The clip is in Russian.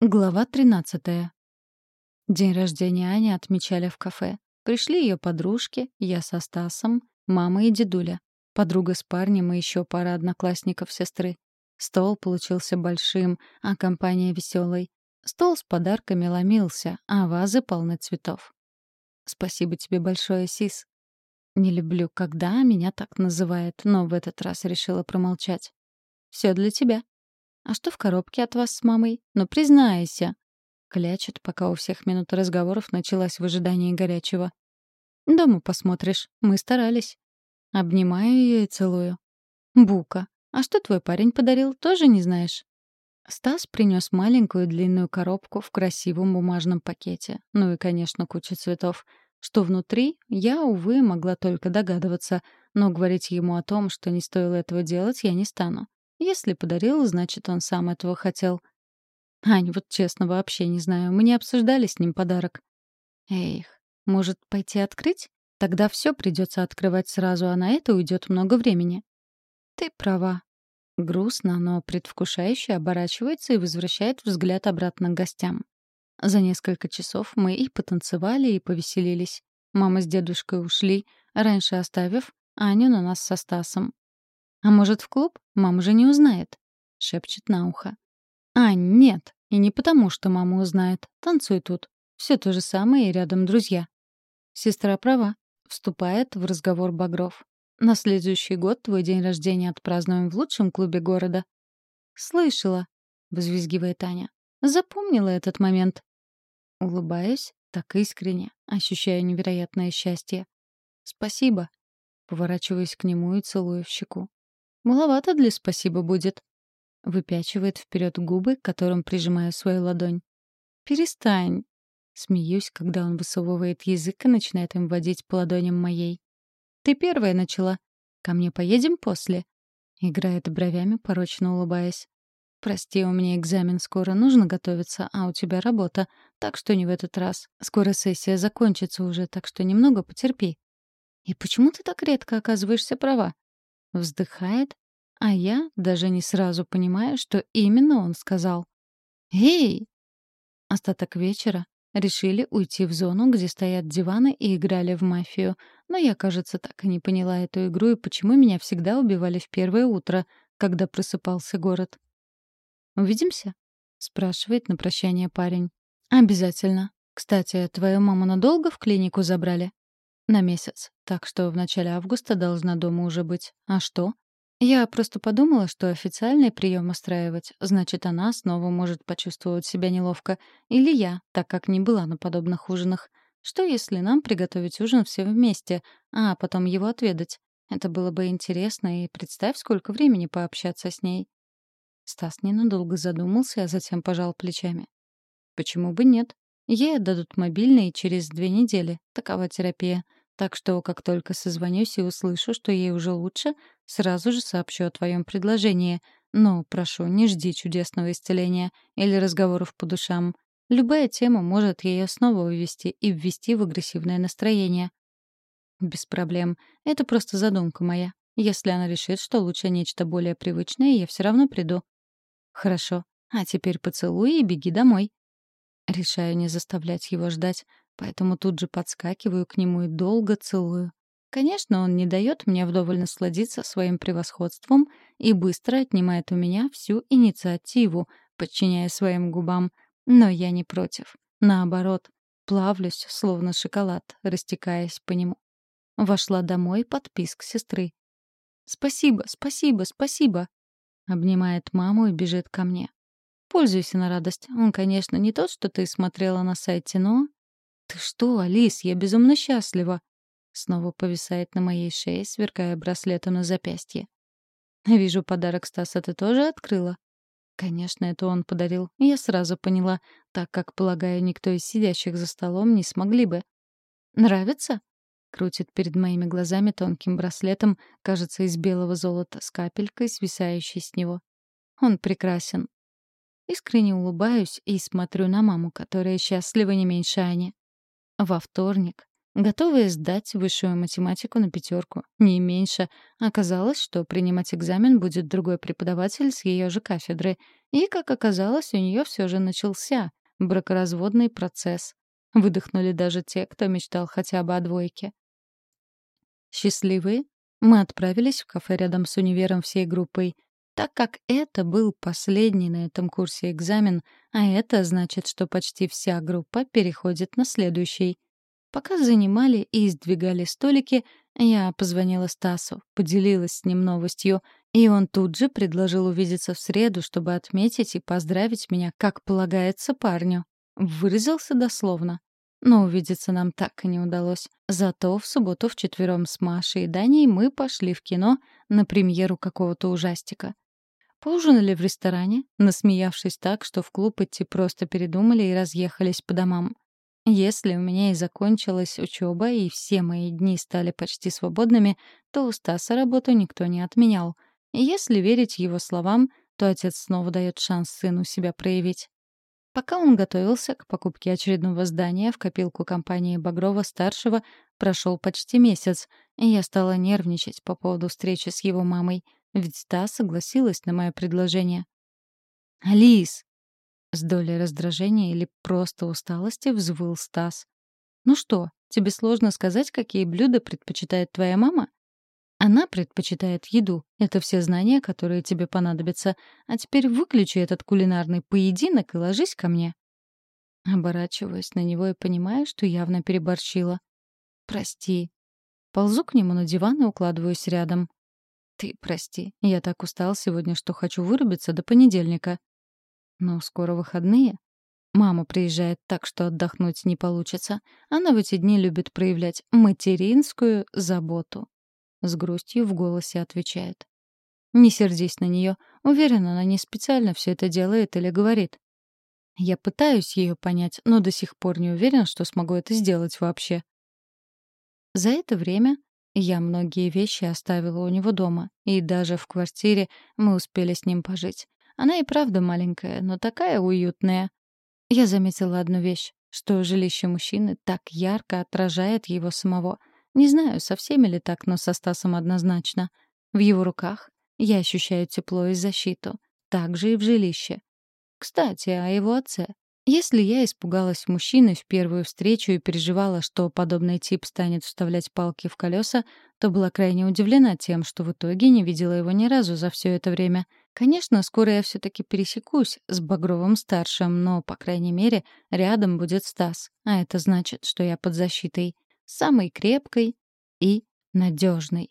Глава 13. День рождения Ани отмечали в кафе. Пришли ее подружки, я со Стасом, мама и дедуля. Подруга с парнем и еще пара одноклассников сестры. Стол получился большим, а компания веселой. Стол с подарками ломился, а вазы полны цветов. Спасибо тебе большое, Сис. Не люблю, когда меня так называют, но в этот раз решила промолчать. Все для тебя. «А что в коробке от вас с мамой? Ну, признайся!» Клячет, пока у всех минута разговоров началась в ожидании горячего. «Дома посмотришь. Мы старались». Обнимаю ее и целую. «Бука, а что твой парень подарил, тоже не знаешь?» Стас принес маленькую длинную коробку в красивом бумажном пакете. Ну и, конечно, кучу цветов. Что внутри, я, увы, могла только догадываться, но говорить ему о том, что не стоило этого делать, я не стану. Если подарил, значит, он сам этого хотел. Ань, вот честно, вообще не знаю. Мы не обсуждали с ним подарок. Эх, может, пойти открыть? Тогда все придется открывать сразу, а на это уйдет много времени. Ты права. Грустно, но предвкушающе оборачивается и возвращает взгляд обратно к гостям. За несколько часов мы и потанцевали, и повеселились. Мама с дедушкой ушли, раньше оставив Аню на нас со Стасом. «А может, в клуб? Мама же не узнает», — шепчет на ухо. «А, нет, и не потому, что мама узнает. Танцуй тут. Все то же самое и рядом друзья». Сестра права. Вступает в разговор Багров. «На следующий год твой день рождения отпразднуем в лучшем клубе города». «Слышала», — взвизгивает Аня. «Запомнила этот момент». Улыбаюсь, так искренне, ощущая невероятное счастье. «Спасибо». Поворачиваюсь к нему и целую в щеку. Маловато для спасибо будет. Выпячивает вперед губы, которым прижимаю свою ладонь. Перестань. Смеюсь, когда он высовывает язык и начинает им водить по ладоням моей. Ты первая начала. Ко мне поедем после. Играет бровями, порочно улыбаясь. «Прости, у меня экзамен скоро, нужно готовиться, а у тебя работа, так что не в этот раз. Скоро сессия закончится уже, так что немного потерпи». «И почему ты так редко оказываешься права?» Вздыхает, а я даже не сразу понимаю, что именно он сказал. «Эй!» Остаток вечера решили уйти в зону, где стоят диваны и играли в мафию. Но я, кажется, так и не поняла эту игру и почему меня всегда убивали в первое утро, когда просыпался город. «Увидимся?» — спрашивает на прощание парень. «Обязательно. Кстати, твою маму надолго в клинику забрали?» На месяц. Так что в начале августа должна дома уже быть. А что? Я просто подумала, что официальный прием устраивать, значит, она снова может почувствовать себя неловко. Или я, так как не была на подобных ужинах. Что если нам приготовить ужин все вместе, а потом его отведать? Это было бы интересно, и представь, сколько времени пообщаться с ней. Стас ненадолго задумался, а затем пожал плечами. Почему бы нет? Ей отдадут мобильный через две недели. Такова терапия. Так что, как только созвонюсь и услышу, что ей уже лучше, сразу же сообщу о твоем предложении. Но, прошу, не жди чудесного исцеления или разговоров по душам. Любая тема может ее снова вывести и ввести в агрессивное настроение. Без проблем. Это просто задумка моя. Если она решит, что лучше нечто более привычное, я все равно приду. Хорошо. А теперь поцелуй и беги домой. Решаю не заставлять его ждать, поэтому тут же подскакиваю к нему и долго целую. Конечно, он не дает мне вдоволь насладиться своим превосходством и быстро отнимает у меня всю инициативу, подчиняя своим губам. Но я не против. Наоборот, плавлюсь, словно шоколад, растекаясь по нему. Вошла домой под писк сестры. «Спасибо, спасибо, спасибо!» Обнимает маму и бежит ко мне. Пользуйся на радость. Он, конечно, не тот, что ты смотрела на сайте, но «Ты что, Алис, я безумно счастлива!» Снова повисает на моей шее, сверкая браслетом на запястье. «Вижу, подарок Стаса ты тоже открыла?» Конечно, это он подарил. Я сразу поняла, так как, полагаю, никто из сидящих за столом не смогли бы. «Нравится?» Крутит перед моими глазами тонким браслетом, кажется, из белого золота, с капелькой, свисающей с него. Он прекрасен. Искренне улыбаюсь и смотрю на маму, которая счастлива не меньше Ани. Во вторник готовая сдать высшую математику на пятерку, не меньше. Оказалось, что принимать экзамен будет другой преподаватель с ее же кафедры. И, как оказалось, у нее все же начался бракоразводный процесс. Выдохнули даже те, кто мечтал хотя бы о двойке. Счастливые, мы отправились в кафе рядом с универом всей группой — так как это был последний на этом курсе экзамен, а это значит, что почти вся группа переходит на следующий. Пока занимали и сдвигали столики, я позвонила Стасу, поделилась с ним новостью, и он тут же предложил увидеться в среду, чтобы отметить и поздравить меня, как полагается парню. Выразился дословно. Но увидеться нам так и не удалось. Зато в субботу вчетвером с Машей и Даней мы пошли в кино на премьеру какого-то ужастика. Поужинали в ресторане, насмеявшись так, что в клуб идти просто передумали и разъехались по домам. Если у меня и закончилась учеба, и все мои дни стали почти свободными, то у Стаса работу никто не отменял. И если верить его словам, то отец снова дает шанс сыну себя проявить. Пока он готовился к покупке очередного здания в копилку компании Багрова-старшего, прошел почти месяц, и я стала нервничать по поводу встречи с его мамой — ведь та согласилась на мое предложение. «Алис!» С долей раздражения или просто усталости взвыл Стас. «Ну что, тебе сложно сказать, какие блюда предпочитает твоя мама?» Она предпочитает еду. Это все знания, которые тебе понадобятся. А теперь выключи этот кулинарный поединок и ложись ко мне. Оборачиваюсь на него и понимаю, что явно переборщила. Прости. Ползу к нему на диван и укладываюсь рядом. Ты прости, я так устал сегодня, что хочу вырубиться до понедельника. Но скоро выходные. Мама приезжает так, что отдохнуть не получится. Она в эти дни любит проявлять материнскую заботу. С грустью в голосе отвечает. Не сердись на нее. Уверена, она не специально все это делает или говорит. Я пытаюсь ее понять, но до сих пор не уверен, что смогу это сделать вообще. За это время я многие вещи оставила у него дома, и даже в квартире мы успели с ним пожить. Она и правда маленькая, но такая уютная. Я заметила одну вещь, что жилище мужчины так ярко отражает его самого. Не знаю, со всеми ли так, но со Стасом однозначно. В его руках я ощущаю тепло и защиту. Так же и в жилище. Кстати, о его отце. Если я испугалась мужчины в первую встречу и переживала, что подобный тип станет вставлять палки в колеса, то была крайне удивлена тем, что в итоге не видела его ни разу за все это время. Конечно, скоро я все-таки пересекусь с Багровым-старшим, но, по крайней мере, рядом будет Стас. А это значит, что я под защитой. Самой крепкой и надежной.